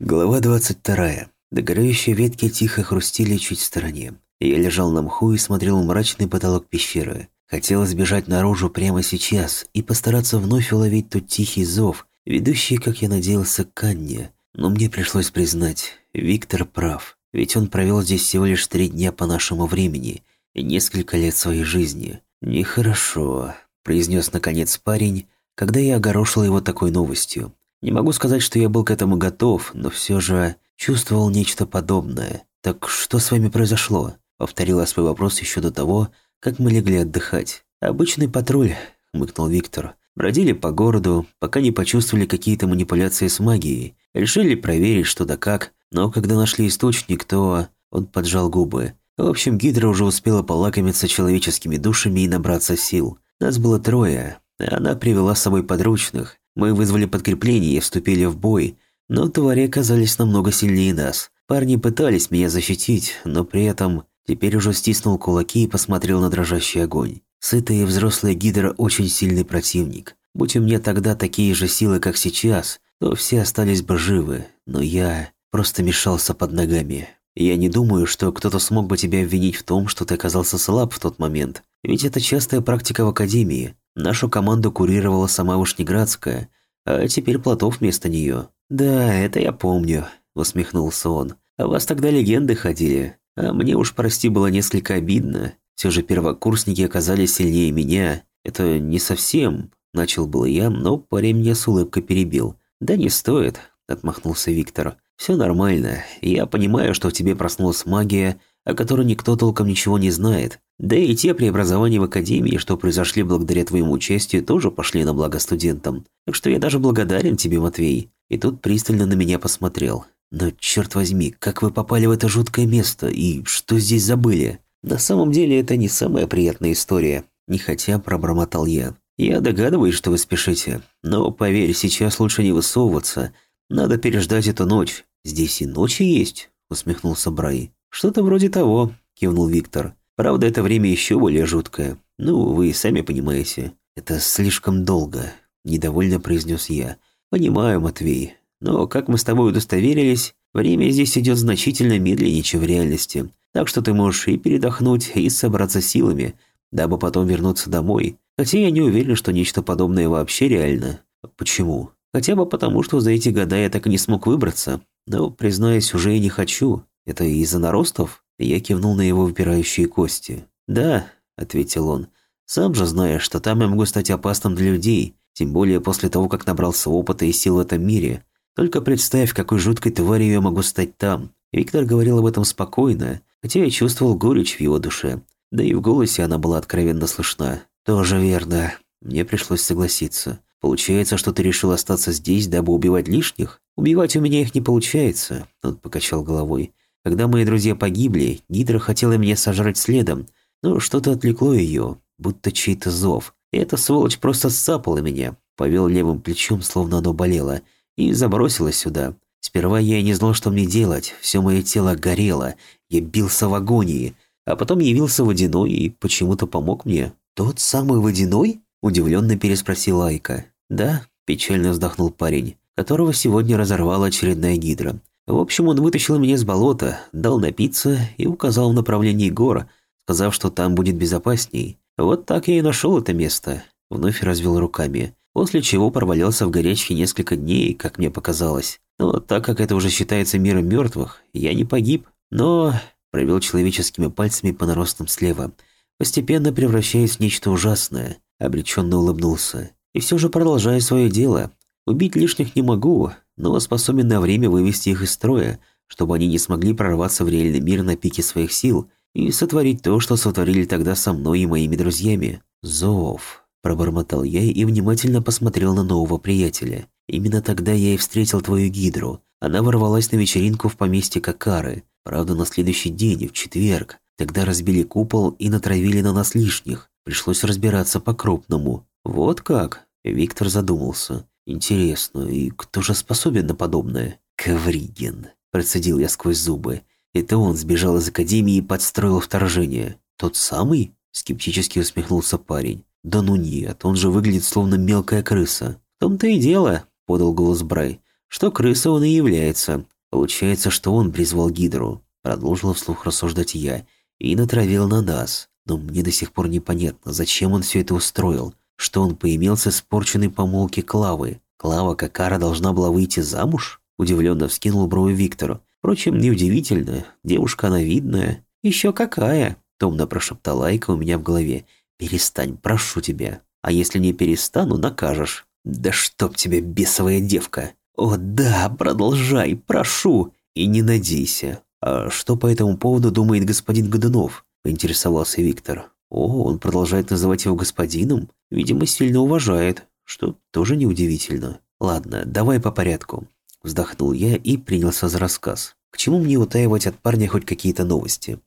Глава 22. Догорающие ветки тихо хрустили чуть в стороне. Я лежал на мху и смотрел мрачный потолок пещеры. Хотелось бежать наружу прямо сейчас и постараться вновь уловить тот тихий зов, ведущий, как я надеялся, к Анне. Но мне пришлось признать, Виктор прав. Ведь он провел здесь всего лишь три дня по нашему времени и несколько лет своей жизни. «Нехорошо», – произнес наконец парень, когда я огорошил его такой новостью. Не могу сказать, что я был к этому готов, но все же чувствовал нечто подобное. «Так что с вами произошло?» – повторила свой вопрос еще до того, как мы легли отдыхать. «Обычный патруль», – хмыкнул Виктор. Бродили по городу, пока не почувствовали какие-то манипуляции с магией. Решили проверить, что да как, но когда нашли источник, то он поджал губы. В общем, Гидра уже успела полакомиться человеческими душами и набраться сил. Нас было трое, а она привела с собой подручных. Мы вызвали подкрепление и вступили в бой, но твари оказались намного сильнее нас. Парни пытались меня защитить, но при этом теперь уже стиснул кулаки и посмотрел на дрожащий огонь. Сытая и взрослая Гидра очень сильный противник. Будь у меня тогда такие же силы, как сейчас, то все остались бы живы, но я просто мешался под ногами. Я не думаю, что кто-то смог бы тебя обвинить в том, что ты оказался слаб в тот момент. Ведь это частая практика в Академии. Нашу команду курировала сама Вышнеградская, а теперь Платов вместо нее. «Да, это я помню», – усмехнулся он. «А вас тогда легенды ходили. А мне уж, прости, было несколько обидно. Все же первокурсники оказались сильнее меня. Это не совсем...» – начал был я, но парень меня с улыбкой перебил. «Да не стоит», – отмахнулся Виктор. «Все нормально. Я понимаю, что в тебе проснулась магия, о которой никто толком ничего не знает. Да и те преобразования в Академии, что произошли благодаря твоему участию, тоже пошли на благо студентам. Так что я даже благодарен тебе, Матвей». И тут пристально на меня посмотрел. «Но черт возьми, как вы попали в это жуткое место и что здесь забыли?» «На самом деле это не самая приятная история», – нехотя пробормотал я. «Я догадываюсь, что вы спешите, но поверь, сейчас лучше не высовываться, надо переждать эту ночь. Здесь и ночи есть, усмехнулся Брай. Что-то вроде того, кивнул Виктор. Правда, это время еще более жуткое. Ну, вы сами понимаете. Это слишком долго, недовольно произнес я. Понимаю, Матвей. Но, как мы с тобой удостоверились, время здесь идет значительно медленнее, чем в реальности. Так что ты можешь и передохнуть, и собраться силами, дабы потом вернуться домой. Хотя я не уверен, что нечто подобное вообще реально. Почему? Хотя бы потому, что за эти года я так и не смог выбраться. Но, признаюсь, уже и не хочу. Это из-за наростов?» Я кивнул на его выпирающие кости. «Да», — ответил он. «Сам же знаешь, что там я могу стать опасным для людей, тем более после того, как набрался опыта и сил в этом мире. Только представь, какой жуткой тварью я могу стать там». Виктор говорил об этом спокойно, хотя я чувствовал горечь в его душе. Да и в голосе она была откровенно слышна. «Тоже верно. Мне пришлось согласиться. Получается, что ты решил остаться здесь, дабы убивать лишних? Убивать у меня их не получается, он покачал головой. Когда мои друзья погибли, Гидра хотела меня сожрать следом, но что-то отвлекло ее, будто чей-то зов. И эта сволочь просто сцапала меня, повел левым плечом, словно оно болело, и забросила сюда. Сперва я не знал, что мне делать, все мое тело горело, я бился в агонии, а потом явился Водяной и почему-то помог мне. «Тот самый Водяной?» – удивленно переспросил Айка. «Да», – печально вздохнул парень, которого сегодня разорвала очередная гидра. В общем, он вытащил меня с болота, дал напиться и указал в направлении гор, сказав, что там будет безопасней. Вот так я и нашел это место. Вновь развел руками. После чего провалялся в горячке несколько дней, как мне показалось. Но так как это уже считается миром мертвых, я не погиб. Но провел человеческими пальцами по наростам слева, постепенно превращаясь в нечто ужасное. Обреченно улыбнулся. И все же продолжаю свое дело. Убить лишних не могу, но способен на время вывести их из строя, чтобы они не смогли прорваться в реальный мир на пике своих сил и сотворить то, что сотворили тогда со мной и моими друзьями. Зов. Пробормотал я и внимательно посмотрел на нового приятеля. Именно тогда я и встретил твою гидру. Она ворвалась на вечеринку в поместье Какары. Правда, на следующий день, в четверг. Тогда разбили купол и натравили на нас лишних. Пришлось разбираться по-крупному. Вот как? Виктор задумался. «Интересно, и кто же способен на подобное?» «Ковригин», – процедил я сквозь зубы. «Это он сбежал из академии и подстроил вторжение». «Тот самый?» – скептически усмехнулся парень. «Да ну нет, он же выглядит словно мелкая крыса». «В том-то и дело», – подал голос Брай, что крыса он и является. Получается, что он призвал Гидру. Продолжила вслух рассуждать я. И натравил на нас. Но мне до сих пор непонятно, зачем он все это устроил. Что он поимелся с порченной помолвки Клавы. Клава Какара должна была выйти замуж? Удивленно вскинул брови Виктору. Впрочем, неудивительно. Девушка она видная. Еще какая? Томно прошептала Айка у меня в голове. «Перестань, прошу тебя. А если не перестану, накажешь». «Да чтоб тебе, бесовая девка!» «О да, продолжай, прошу!» «И не надейся. А что по этому поводу думает господин Годунов?» Поинтересовался Виктор. «О, он продолжает называть его господином? Видимо, сильно уважает, что тоже неудивительно. Ладно, давай по порядку». Вздохнул я и принялся за рассказ. К чему мне утаивать от парня хоть какие-то новости?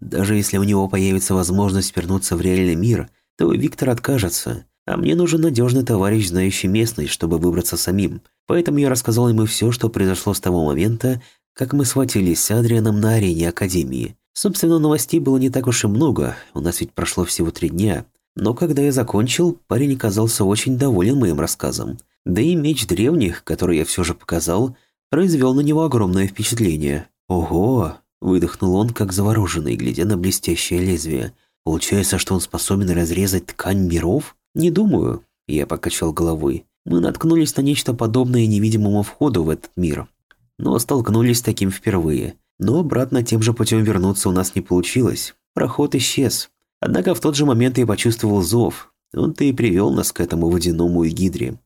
Даже если у него появится возможность вернуться в реальный мир, то Виктор откажется. А мне нужен надежный товарищ, знающий местность, чтобы выбраться самим. Поэтому я рассказал ему все, что произошло с того момента, как мы схватились с Адрианом на арене Академии. Собственно, новостей было не так уж и много, у нас ведь прошло всего три дня. Но когда я закончил, парень оказался очень доволен моим рассказом. Да и меч древних, который я все же показал, произвел на него огромное впечатление. Ого! Выдохнул он, как завороженный, глядя на блестящее лезвие. Получается, что он способен разрезать ткань миров? Не думаю. Я покачал головой. Мы наткнулись на нечто подобное невидимому входу в этот мир. Но столкнулись с таким впервые. Но обратно тем же путем вернуться у нас не получилось. Проход исчез. Однако в тот же момент я почувствовал зов. Он-то и привел нас к этому водяному и гидре.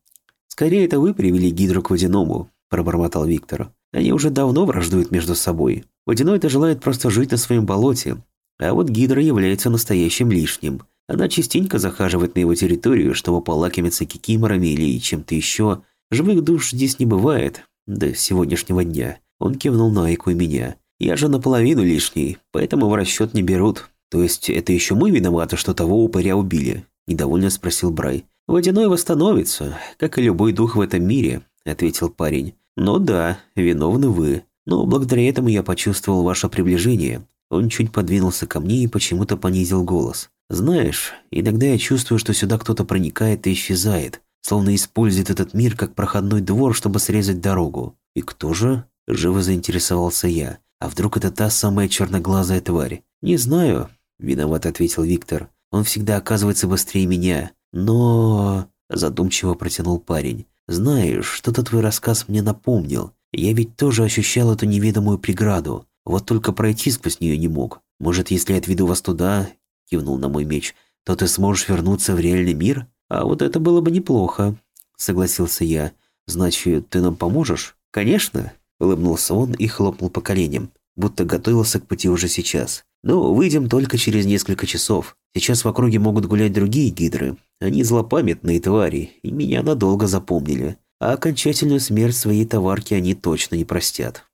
«Скорее, это вы привели гидру к водяному», – пробормотал Виктор. «Они уже давно враждуют между собой. Водяной-то желает просто жить на своем болоте, а вот Гидра является настоящим лишним. Она частенько захаживает на его территорию, чтобы полакомиться кикиморами или чем-то еще. Живых душ здесь не бывает. До сегодняшнего дня. Он кивнул на Айку и меня. Я же наполовину лишний, поэтому в расчет не берут. То есть это еще мы виноваты, что того упыря убили? Недовольно спросил Брай. Водяной восстановится, как и любой дух в этом мире, ответил парень. Но да, виновны вы. Но благодаря этому я почувствовал ваше приближение. Он чуть подвинулся ко мне и почему-то понизил голос. Знаешь, иногда я чувствую, что сюда кто-то проникает и исчезает, словно использует этот мир как проходной двор, чтобы срезать дорогу. И кто же? Живо заинтересовался я. А вдруг это та самая черноглазая тварь? Не знаю, виноват ответил Виктор. Он всегда оказывается быстрее меня. Но... Задумчиво протянул парень. Знаешь, что-то твой рассказ мне напомнил. Я ведь тоже ощущал эту неведомую преграду, вот только пройти сквозь нее не мог. Может, если я отведу вас туда, кивнул на мой меч, то ты сможешь вернуться в реальный мир? А вот это было бы неплохо, согласился я. Значит, ты нам поможешь? Конечно, улыбнулся он и хлопнул по коленям, будто готовился к пути уже сейчас. Но выйдем только через несколько часов. Сейчас в округе могут гулять другие гидры. Они злопамятные твари, и меня надолго запомнили а окончательную смерть своей товарки они точно не простят.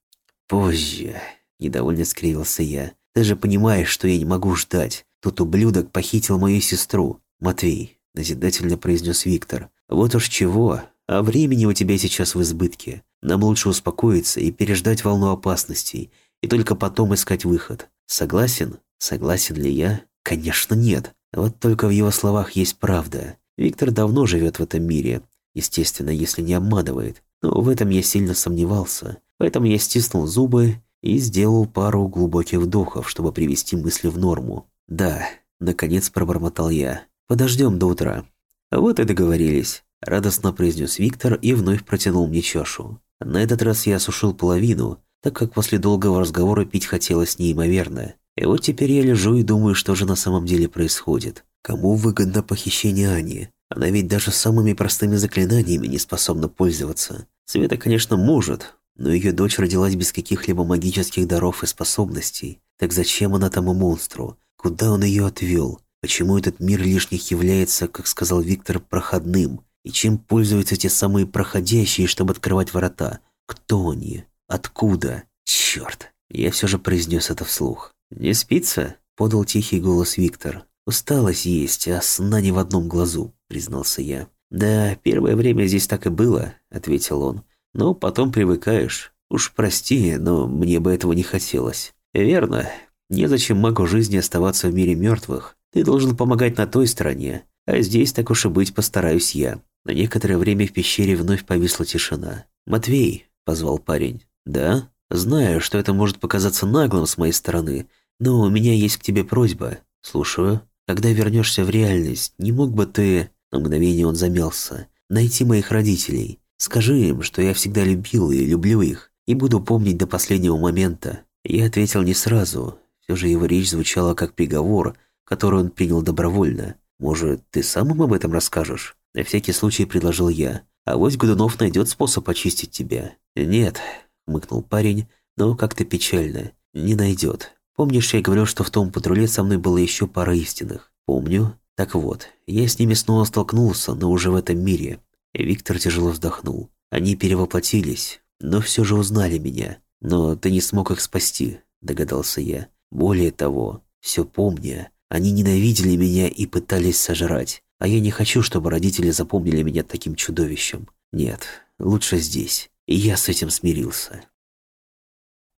«Позже», – недовольно скривился я. «Ты же понимаешь, что я не могу ждать. Тот ублюдок похитил мою сестру. Матвей», – назидательно произнес Виктор. «Вот уж чего, а времени у тебя сейчас в избытке. Нам лучше успокоиться и переждать волну опасностей, и только потом искать выход. Согласен? Согласен ли я? Конечно, нет. Вот только в его словах есть правда. Виктор давно живет в этом мире, Естественно, если не обманывает. Но в этом я сильно сомневался. Поэтому я стиснул зубы и сделал пару глубоких вдохов, чтобы привести мысли в норму. «Да», — наконец пробормотал я. «Подождем до утра». «Вот и договорились», — радостно произнес Виктор и вновь протянул мне чашу. На этот раз я осушил половину, так как после долгого разговора пить хотелось неимоверно. И вот теперь я лежу и думаю, что же на самом деле происходит. Кому выгодно похищение Ани? Она ведь даже самыми простыми заклинаниями не способна пользоваться. Света, конечно, может, но ее дочь родилась без каких-либо магических даров и способностей. Так зачем она тому монстру? Куда он ее отвел? Почему этот мир лишних является, как сказал Виктор, проходным? И чем пользуются те самые проходящие, чтобы открывать ворота? Кто они? Откуда? Черт! Я все же произнес это вслух. «Не спится?» – подал тихий голос Виктор. «Усталость есть, а сна не в одном глазу», — признался я. «Да, первое время здесь так и было», — ответил он. «Но потом привыкаешь. Уж прости, но мне бы этого не хотелось». «Верно. Незачем магу жизни оставаться в мире мертвых. Ты должен помогать на той стороне. А здесь, так уж и быть, постараюсь я». На некоторое время в пещере вновь повисла тишина. «Матвей», — позвал парень. «Да? Знаю, что это может показаться наглым с моей стороны, но у меня есть к тебе просьба. Слушаю. Когда вернешься в реальность, не мог бы ты...» На мгновение он замялся. «Найти моих родителей. Скажи им, что я всегда любил и люблю их, и буду помнить до последнего момента». Я ответил не сразу. Все же его речь звучала как приговор, который он принял добровольно. «Может, ты сам им об этом расскажешь?» На всякий случай предложил я. «А вось Годунов найдет способ очистить тебя». «Нет», — мыкнул парень, но как-то печально. «Не найдет. Помнишь, я говорил, что в том патруле со мной было еще пара истинных?» «Помню. Так вот, я с ними снова столкнулся, но уже в этом мире». Виктор тяжело вздохнул. «Они перевоплотились, но все же узнали меня. Но ты не смог их спасти», — догадался я. «Более того, все помня, они ненавидели меня и пытались сожрать. А я не хочу, чтобы родители запомнили меня таким чудовищем. Нет, лучше здесь. И я с этим смирился.